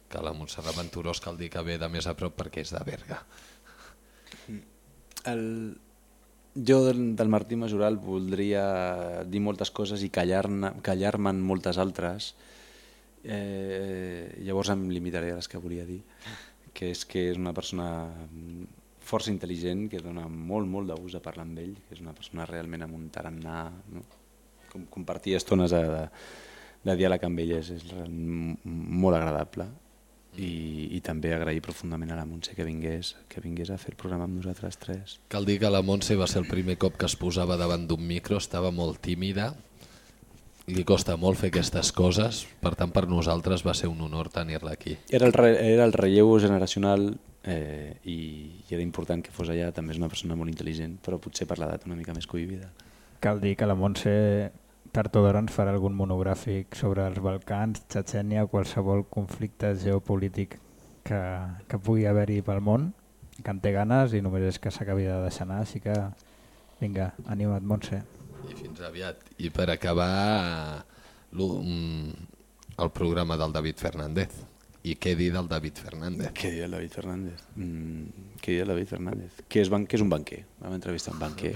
Que la Montserrat Venturós cal dir que ve de més a prop perquè és de Berga. El... Jo del, del Martí Majoral voldria dir moltes coses i callar-me callar en moltes altres. Eh, llavors em limitaré a les que volia dir, que és que és una persona força intel·ligent, que dona molt, molt de gust a parlar amb ell, que és una persona realment amb un tarannà, no? Com, compartir estones de, de, de diàleg amb ell és, és molt agradable i, i també agrair profundament a la Montse que vingués, que vingués a fer el programa amb nosaltres tres. Cal dir que la Montse va ser el primer cop que es posava davant d'un micro, estava molt tímida, li costa molt fer aquestes coses, per tant per nosaltres va ser un honor tenir-la aquí. Era el, re, era el relleu generacional eh, i, i era important que fos allà, també és una persona molt intel·ligent, però potser per l'edat una mica més cohibida. Cal dir que la Montse tard o farà algun monogràfic sobre els Balcans, Txetxènia o qualsevol conflicte geopolític que, que pugui haver-hi pel món, que en té ganes i només és que s'acabi de deixar anar, així que vinga, anima't Montse. I fins aviat. I per acabar el programa del David Fernández. I què dir del David Fernández? Què dir del David Fernández? Mm, què dir del David Fernández? Què és, ban és un banquer? Vam entrevistar un banquer.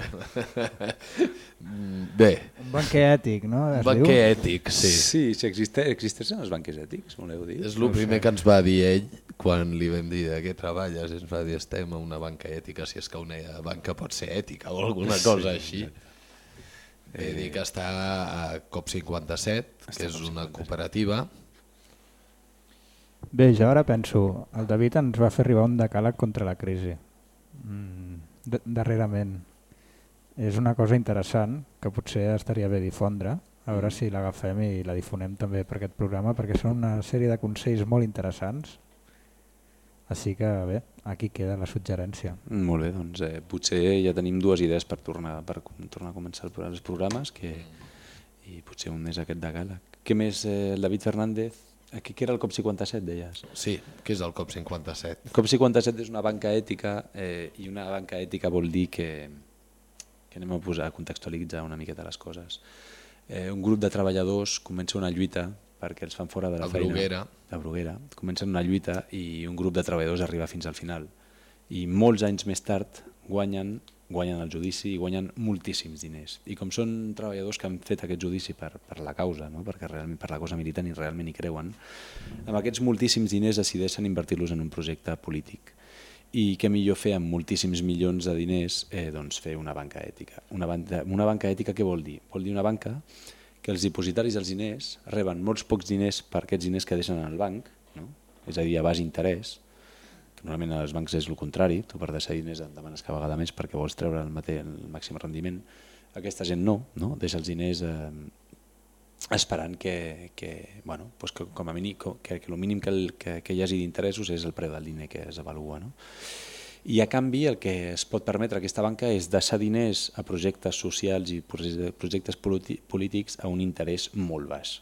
Bé. Un banquer ètic, no? Es un banquer diu? ètic, sí. Sí, si existeix, existeixen els banquers ètics, voleu dir? És el no primer sé. que ens va dir ell quan li vam dir de què treballes. Ens va dir estem a una banca ètica, si és que una banca pot ser ètica o alguna cosa sí, així. He eh... dit que està a COP57, que és una cooperativa, Bé, jo ara penso, el David ens va fer arribar un decàleg contra la crisi, mm, darrerament. És una cosa interessant que potser estaria bé difondre, a veure si l'agafem i la difonem també per aquest programa, perquè són una sèrie de consells molt interessants. Així que bé, aquí queda la suggerència. Molt bé, doncs eh, potser ja tenim dues idees per tornar, per tornar a començar els programes, que, i potser un és aquest decàleg. Què més, eh, el David Fernández Aquí que era el COP57, deies? Sí, què és el COP57? El COP57 és una banca ètica eh, i una banca ètica vol dir que, que anem a posar a contextualitzar una miqueta les coses. Eh, un grup de treballadors comença una lluita perquè els fan fora de la el feina. Bruguera. De Bruguera. Comencen una lluita i un grup de treballadors arriba fins al final. I molts anys més tard guanyen guanyen el judici i guanyen moltíssims diners. I com són treballadors que han fet aquest judici per, per la causa, no? perquè realment per la cosa militant i realment hi creuen, amb aquests moltíssims diners decideixen invertir-los en un projecte polític. I què millor fer amb moltíssims milions de diners eh, doncs fer una banca ètica. Una banca, una banca ètica què vol dir? Vol dir una banca que els dipositaris dels diners reben molts pocs diners per aquests diners que deixen en el banc, no? és a dir, a base interès, Normalment als bancs és el contrari, tu per deixar diners en demanes cada vegada més perquè vols treure el, mateix, el màxim rendiment. Aquesta gent no, no? deixa els diners eh, esperant que, que, bueno, pues que com a mínim, que, que el mínim que, el, que, que hi hagi d'interessos és el preu del diner que es avalua. No? I a canvi el que es pot permetre aquesta banca és deixar diners a projectes socials i projectes polítics a un interès molt baix.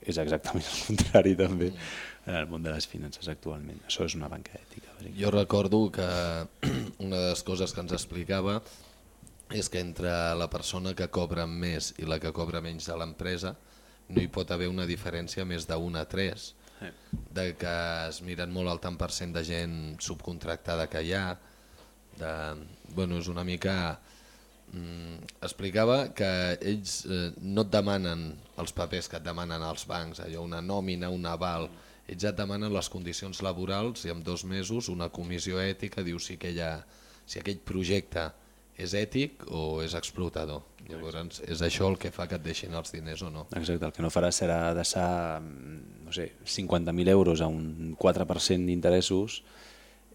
És exactament el contrari també en el món de les finances actualment. Això és una banca ètica. Jo recordo que una de les coses que ens explicava és que entre la persona que cobra més i la que cobra menys de l'empresa no hi pot haver una diferència més d'un a tres, de que es miren molt el tant per cent de gent subcontractada que hi ha, de, bueno, és una mica... Mm, explicava que ells eh, no et demanen els papers que et demanen els bancs, allò, una nòmina, un aval, mm ells et demanen les condicions laborals i en dos mesos una comissió ètica diu si, aquella, si aquell projecte és ètic o és explotador. Llavors és això el que fa que et deixin els diners o no. Exacte, el que no farà serà deixar no sé, 50.000 euros a un 4% d'interessos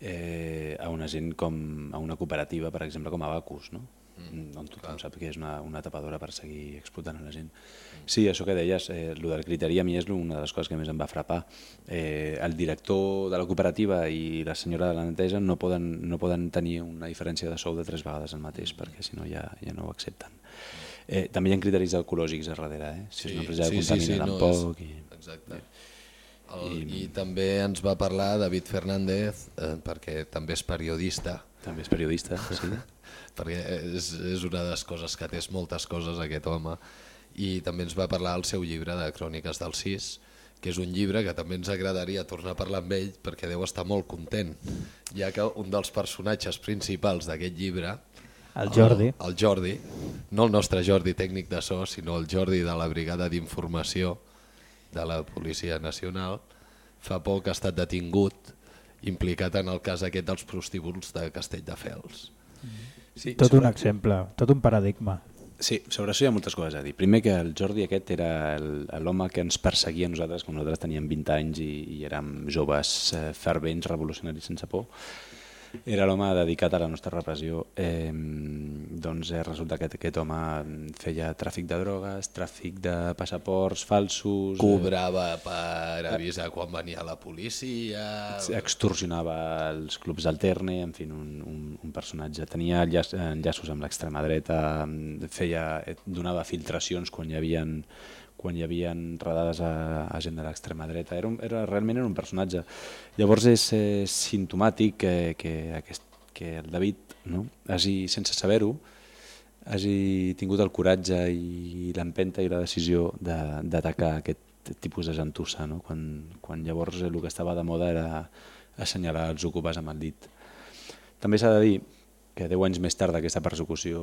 eh, a una gent com a una cooperativa, per exemple, com a Bacus, no? Mm, on tothom clar. sap que és una, una tapadora per seguir explotant a la gent. Mm. Sí, això que deies, eh, el del criteri a mi és una de les coses que més em va frapar. Eh, el director de la cooperativa i la senyora de la neteja no poden, no poden tenir una diferència de sou de tres vegades el mateix, mm. perquè si no ja, ja no ho accepten. Eh, també hi ha criteris ecològics a darrere, eh? si sí, és una empresa sí, que contamina sí, sí, no, poc. És... I... Exacte. El, I... I també ens va parlar David Fernández, eh, perquè també és periodista. També és periodista, sí. perquè és, és una de les coses que té moltes coses aquest home i també ens va parlar el seu llibre de Cròniques del 6 que és un llibre que també ens agradaria tornar a parlar amb ell perquè deu estar molt content, ja que un dels personatges principals d'aquest llibre, El Jordi. el, el Jordi, no el nostre Jordi tècnic de so, sinó el Jordi de la Brigada d'Informació de la Policia Nacional, fa poc ha estat detingut implicat en el cas aquest dels prostíbuls de Castelldefels. Sí, Tot sobre- un exemple, tot un paradigma. Sí, sobre això hi ha moltes coses a dir. Primer que el Jordi aquest era el- l'home que ens perseguia a nosaltres quan nosaltres teníem 20 anys i, i érem joves eh, fervents, revolucionaris sense por. Era l'home dedicat a la nostra repressió. Eh, doncs eh, resulta que aquest home feia tràfic de drogues, tràfic de passaports falsos... Cobrava per avisar quan venia la policia... eh, extorsionava els clubs alterne, en fi, un, un, un personatge. Tenia enllaç, enllaços amb l'extrema dreta, feia, eh, donava filtracions quan hi havia quan hi havia redades a, a gent de l'extrema dreta. Era, un, era, realment era un personatge. Llavors és eh, sintomàtic que, que, aquest, que el David, no? hagi, sense saber-ho, hagi tingut el coratge i l'empenta i la decisió de- d'atacar aquest tipus de gentussa, no? quan, quan llavors el que estava de moda era assenyalar els ocupes amb el dit. També s'ha de dir que 10 anys més tard d'aquesta persecució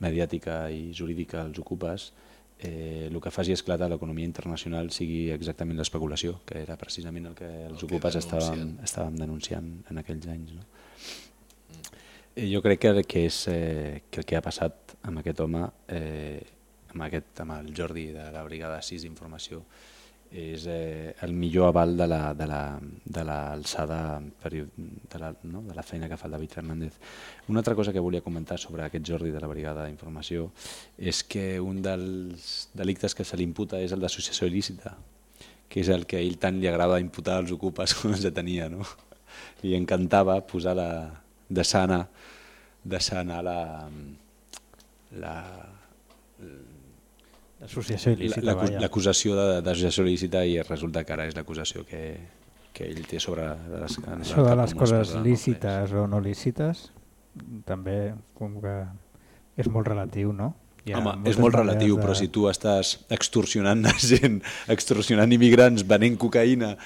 mediàtica i jurídica als ocupes, eh, el que faci esclatar l'economia internacional sigui exactament l'especulació, que era precisament el que els El que ocupes estàvem, denuncien. estàvem denunciant en aquells anys. No? Eh, Jo crec que, que, és, eh, que el que ha passat amb aquest home, eh, amb, aquest, amb el Jordi de la Brigada 6 d'Informació, és eh, el millor aval de la, de la, de l'alçada peri- de, la, no? de la feina que fa el David Fernández. Una altra cosa que volia comentar sobre aquest Jordi de la Brigada d'Informació és que un dels delictes que se li imputa és el d'associació il·lícita, que és el que a ell tant li agrada imputar als ocupes quan els tenia. No? Li encantava posar la, de sana, de sana la, la, L'associació il·lícita, l'acusació de- d'associació il·lícita i resulta que ara és l'acusació que, que ell té sobre les, cap les coses lícites o no lícites també com que és molt relatiu, no? Home, és molt relatiu, de- però si tu estàs extorsionant gent, extorsionant immigrants, venent cocaïna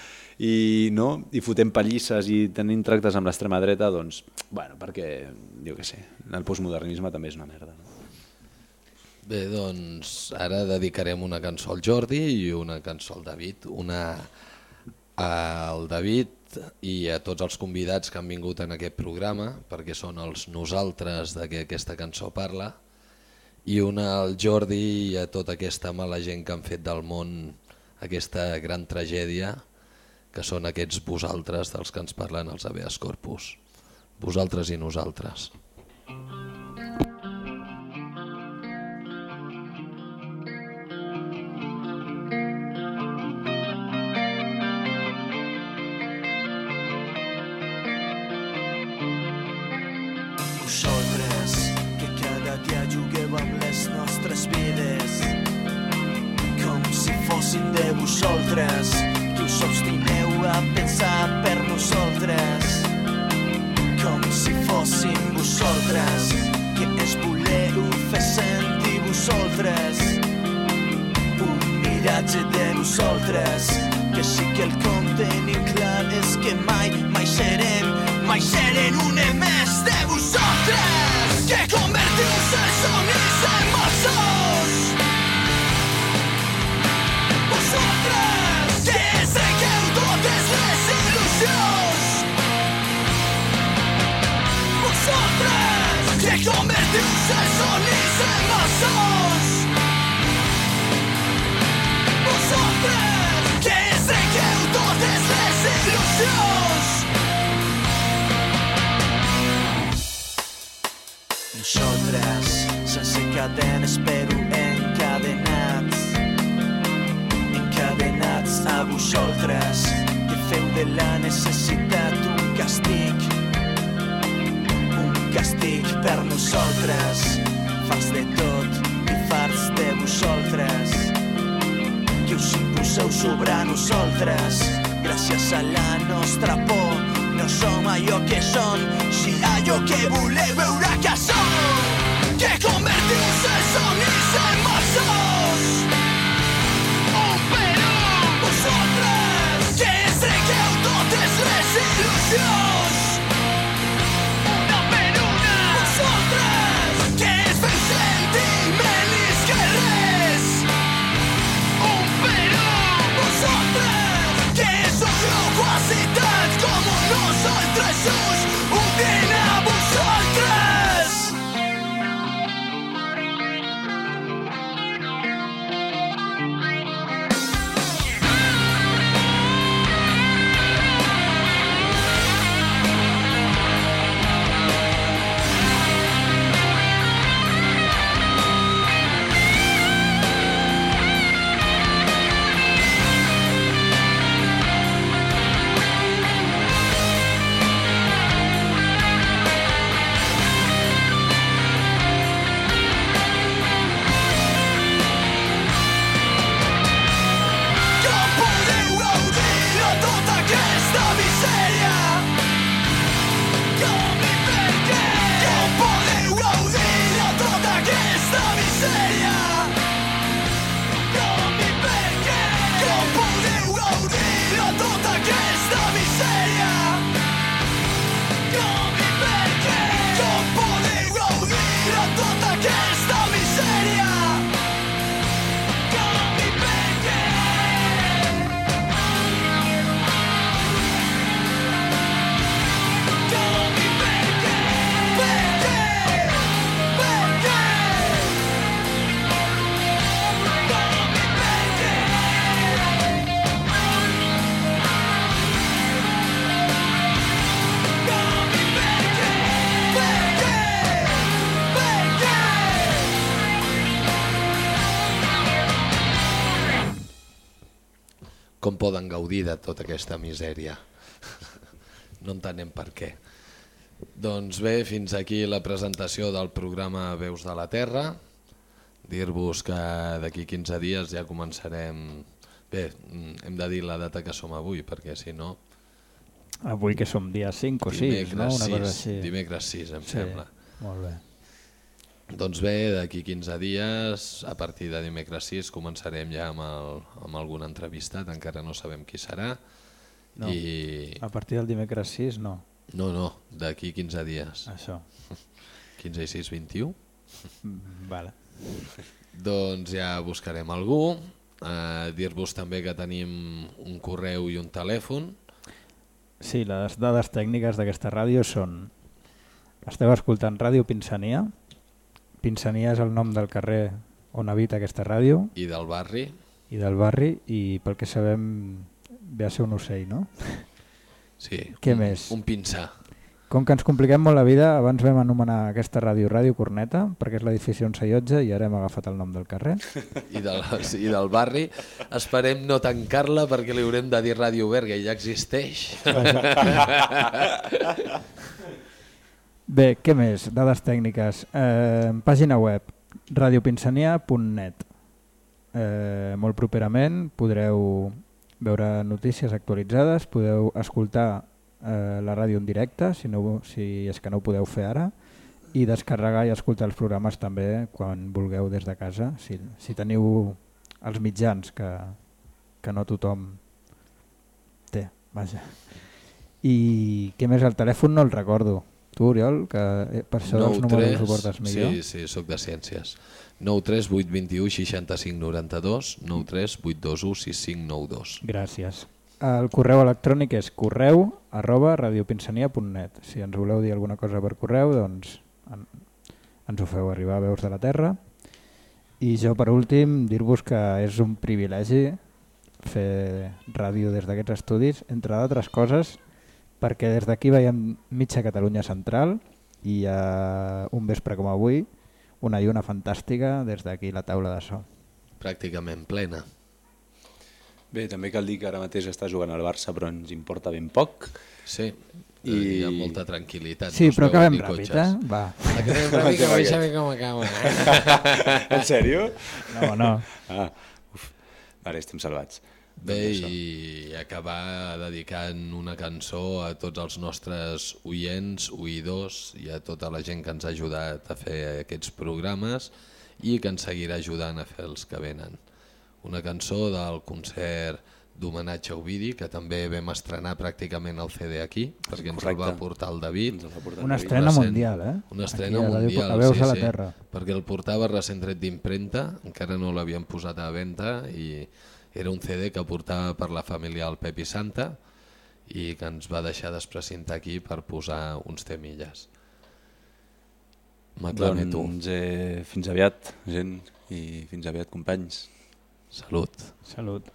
i, no? i fotent pallisses i tenint tractes amb l'extrema dreta, doncs, bueno, perquè, jo què sé, el postmodernisme també és una merda. No? Bé, doncs ara dedicarem una cançó al Jordi i una cançó al David. Una al David i a tots els convidats que han vingut en aquest programa, perquè són els nosaltres de què aquesta cançó parla, i una al Jordi i a tota aquesta mala gent que han fet del món aquesta gran tragèdia, que són aquests vosaltres dels que ens parlen els habeas corpus. Vosaltres i nosaltres. Vosaltres, gaudir de tota aquesta misèria. No entenem per què. Doncs bé, fins aquí la presentació del programa Veus de la Terra. Dir-vos que d'aquí 15 dies ja començarem... Bé, mm, hem de dir la data que som avui, perquè si no... Avui que som dia 5 o 6, no? Una cosa així. Dimecres 6, em Sí, sembla. molt bé. Doncs bé, d'aquí 15 dies, a partir de dimecres 6, començarem ja amb, el, amb algun entrevistat, encara no sabem qui serà. No. I... A partir del dimecres 6, no. No, no, d'aquí 15 dies. Això. 15 i 6, 21. Mm, Vale. Doncs ja buscarem algú. Eh, Dir-vos també que tenim un correu i un telèfon. Sí, les dades tècniques d'aquesta ràdio són... Esteu escoltant Ràdio Pinsania. Pinsania és el nom del carrer on habita aquesta ràdio i del barri. i del barri i pel que sabem ve a ser un ocell, no? Sí. Què un, més? Un pinsà. Com que ens compliquem molt la vida, abans vam anomenar aquesta ràdio Ràdio Corneta, perquè és l'edifici on s'allotja i ara hem agafat el nom del carrer. I del, i del barri. Esperem no tancar-la perquè li haurem de dir Ràdio Berga i ja existeix. Bé, què més? Dades tècniques. Eh, pàgina web radiopinsania.net eh, Molt properament podreu veure notícies actualitzades, podeu escoltar eh, la ràdio en directe, si, no, si és que no ho podeu fer ara, i descarregar i escoltar els programes també quan vulgueu des de casa, si, si teniu els mitjans que, que no tothom té. Vaja. I què més? El telèfon no el recordo. Tu, Oriol, que eh, per això dels números ho portes millor. Sí, sí, sóc de ciències. 9 3 8 21 65 92 9 3 8 2 1 6 5 9 2. Gràcies. El correu electrònic és correu arroba radiopinsania.net. Si ens voleu dir alguna cosa per correu, doncs en, ens ho feu arribar a Veus de la Terra. I jo, per últim, dir-vos que és un privilegi fer ràdio des d'aquests estudis, entre d'altres coses, perquè des d'aquí veiem mitja Catalunya central i uh, un vespre com avui una lluna fantàstica des d'aquí la taula de so. Pràcticament plena. Bé, també cal dir que ara mateix està jugant al Barça, però ens importa ben poc. Sí, I... I- hi ha molta tranquil·litat. Sí, no però acabem ràpid, cotxes. eh? Va. Acabem ràpid que vull saber com acaba. en sèrio? No, no. Ah, uf. Vale, estem salvats. Bé, Doncs i acabar dedicant una cançó a tots els nostres oients, oïdors i a tota la gent que ens ha ajudat a fer aquests programes i que ens seguirà ajudant a fer els que venen. Una cançó del concert d'homenatge a Ovidi, que també vam estrenar pràcticament el CD aquí, perquè ens el va Correcte. portar el David. Portar Una estrena Recent. mundial, eh? Una estrena Aquí la- mundial, a Veus sí, a la sí, Terra. perquè el portava recent tret d'impremta, encara no l'havien posat a venda i era un CD que portava per la família el Pepi Santa i que ens va deixar desprecintar aquí per posar uns temilles. M'aclame tu. Doncs eh, fins aviat, gent, i fins aviat, companys. Salut. Salut.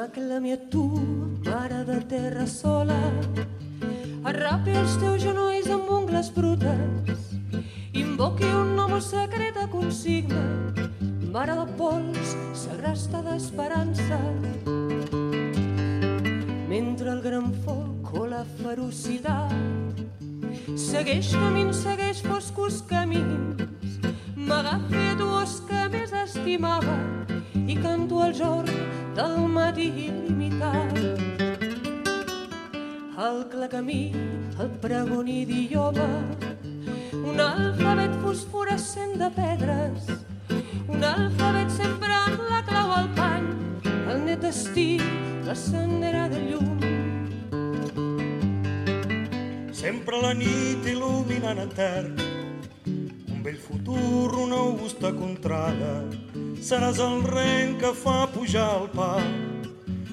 M'aclami a tu, mare de terra sola, arrapi els teus genolls amb ungles brutes, invoqui un nom secret a consigna, mare de pols, segresta d'esperança. Mentre el gran foc o la ferocitat segueix camins, segueix foscos camins, m'agafi a dues que més estimava i canto el jorn del matí il·limitat. el clacamí, el pregoní d'idioma, un alfabet fosforescent de pedres, un alfabet sempre amb la clau al pany, el net estil, la sendera de llum. Sempre la nit il·luminant etern, un vell futur, una augusta contrada, seràs el ren que fa pujar el pa,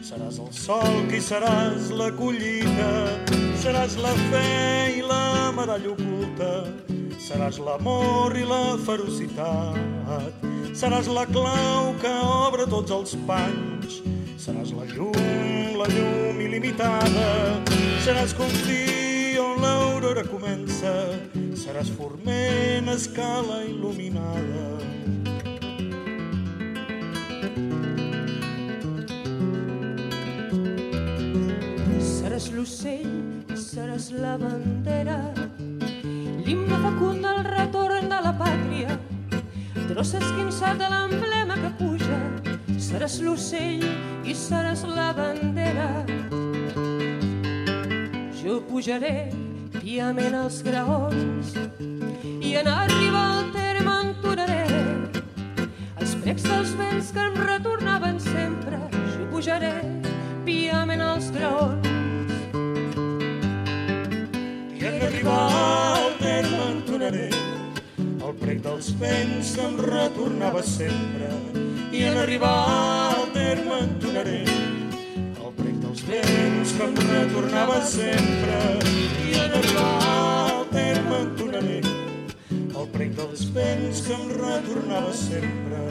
seràs el sol que hi seràs la collita, seràs la fe i la medalla oculta, seràs l'amor i la ferocitat, seràs la clau que obre tots els panys, seràs la llum, la llum il·limitada, seràs confí on l'aurora comença, seràs forment, escala il·luminada. Seràs l'ocell, seràs la bandera, l'himne fecund del retorn de la pàtria, tros esquinçat de l'emblema que puja, seràs l'ocell i seràs la bandera. Jo pujaré piament als graons i en arribar al terme entonaré els precs dels vents que em retornaven sempre. Jo pujaré piament als graons en arribar al terme entonaré el prec dels vents em retornava sempre. I en arribar al terme entonaré el prec dels vents em retornava sempre. I en arribar al terme entonaré el prec dels vents que em retornava sempre.